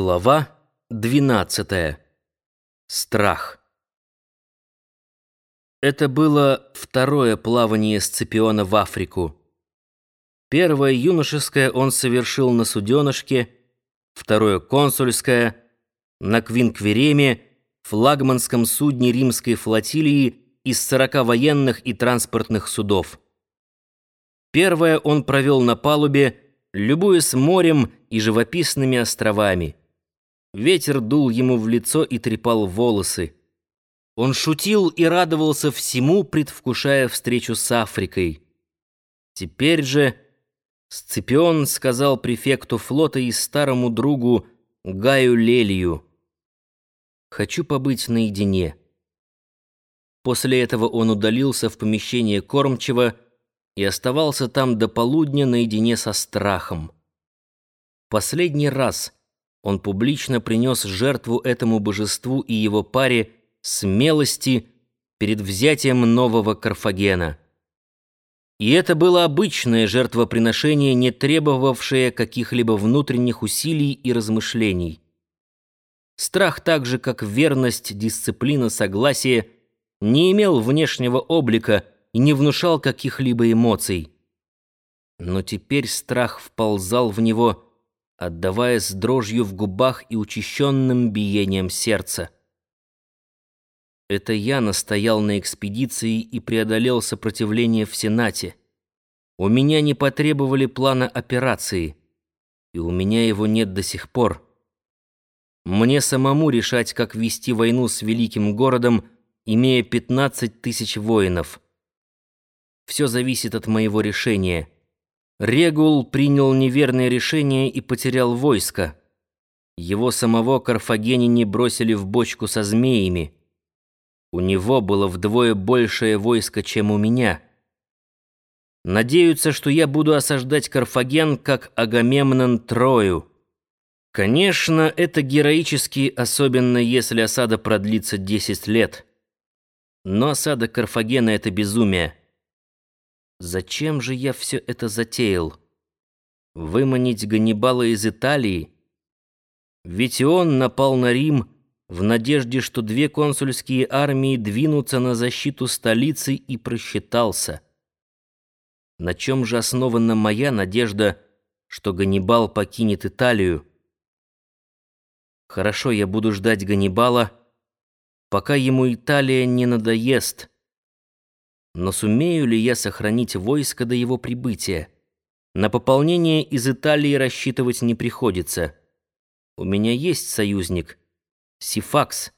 Глава 12. Страх. Это было второе плавание Сципиона в Африку. Первое юношеское он совершил на суденышке, второе консульское на Квинквиреме, флагманском судне римской флотилии из 40 военных и транспортных судов. Первое он провел на палубе, любуясь морем и живописными островами. Ветер дул ему в лицо и трепал волосы. Он шутил и радовался всему, предвкушая встречу с Африкой. Теперь же Сципион сказал префекту флота и старому другу Гаю Лелию, «Хочу побыть наедине». После этого он удалился в помещение кормчего и оставался там до полудня наедине со страхом. Последний раз он публично принес жертву этому божеству и его паре смелости перед взятием нового Карфагена. И это было обычное жертвоприношение, не требовавшее каких-либо внутренних усилий и размышлений. Страх, так же как верность, дисциплина, согласие, не имел внешнего облика и не внушал каких-либо эмоций. Но теперь страх вползал в него, отдаваясь дрожью в губах и учащенным биением сердца. Это я настоял на экспедиции и преодолел сопротивление в Сенате. У меня не потребовали плана операции, и у меня его нет до сих пор. Мне самому решать, как вести войну с великим городом, имея 15 тысяч воинов. Все зависит от моего решения. Регул принял неверное решение и потерял войско. Его самого карфагеняне бросили в бочку со змеями. У него было вдвое большее войско, чем у меня. Надеются, что я буду осаждать Карфаген, как Агамемнон Трою. Конечно, это героически, особенно если осада продлится 10 лет. Но осада Карфагена — это безумие. Зачем же я все это затеял? Выманить Ганнибала из Италии? Ведь он напал на Рим в надежде, что две консульские армии двинутся на защиту столицы и просчитался. На чем же основана моя надежда, что Ганнибал покинет Италию? Хорошо, я буду ждать Ганнибала, пока ему Италия не надоест. Но сумею ли я сохранить войско до его прибытия? На пополнение из Италии рассчитывать не приходится. У меня есть союзник — Сифакс,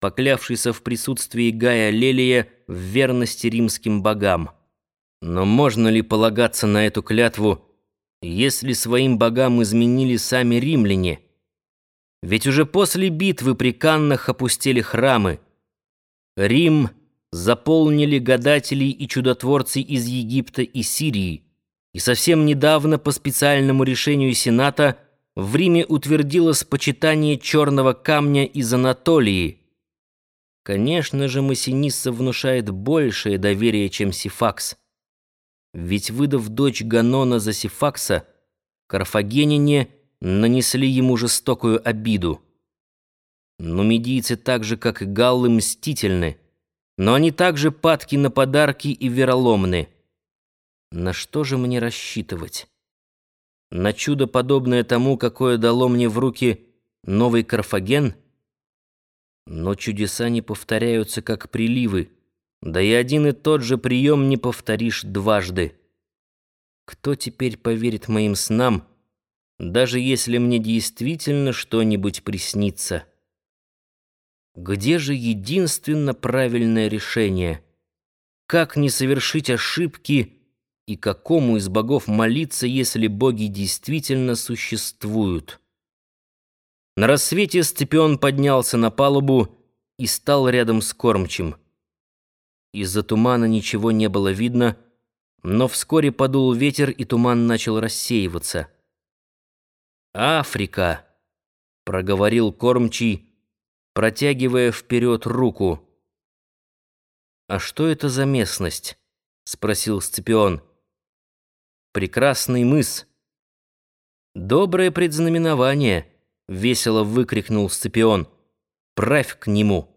поклявшийся в присутствии Гая Лелия в верности римским богам. Но можно ли полагаться на эту клятву, если своим богам изменили сами римляне? Ведь уже после битвы при Каннах опустили храмы. Рим — заполнили гадатели и чудотворцы из Египта и Сирии, и совсем недавно по специальному решению Сената в Риме утвердилось почитание черного камня из Анатолии. Конечно же, Массинисса внушает большее доверие, чем Сифакс. Ведь, выдав дочь Ганона за Сифакса, карфагеняне нанесли ему жестокую обиду. Но медийцы так же, как и галлы, мстительны — но они также падки на подарки и вероломны. На что же мне рассчитывать? На чудо, подобное тому, какое дало мне в руки новый Карфаген? Но чудеса не повторяются, как приливы, да и один и тот же прием не повторишь дважды. Кто теперь поверит моим снам, даже если мне действительно что-нибудь приснится?» Где же единственно правильное решение? Как не совершить ошибки и какому из богов молиться, если боги действительно существуют? На рассвете Сципион поднялся на палубу и стал рядом с кормчим. Из-за тумана ничего не было видно, но вскоре подул ветер, и туман начал рассеиваться. «Африка!» — проговорил кормчий, протягивая вперед руку. «А что это за местность?» — спросил Сципион. «Прекрасный мыс. Доброе предзнаменование, весело выкрикнул Сципион. «Правь к нему!»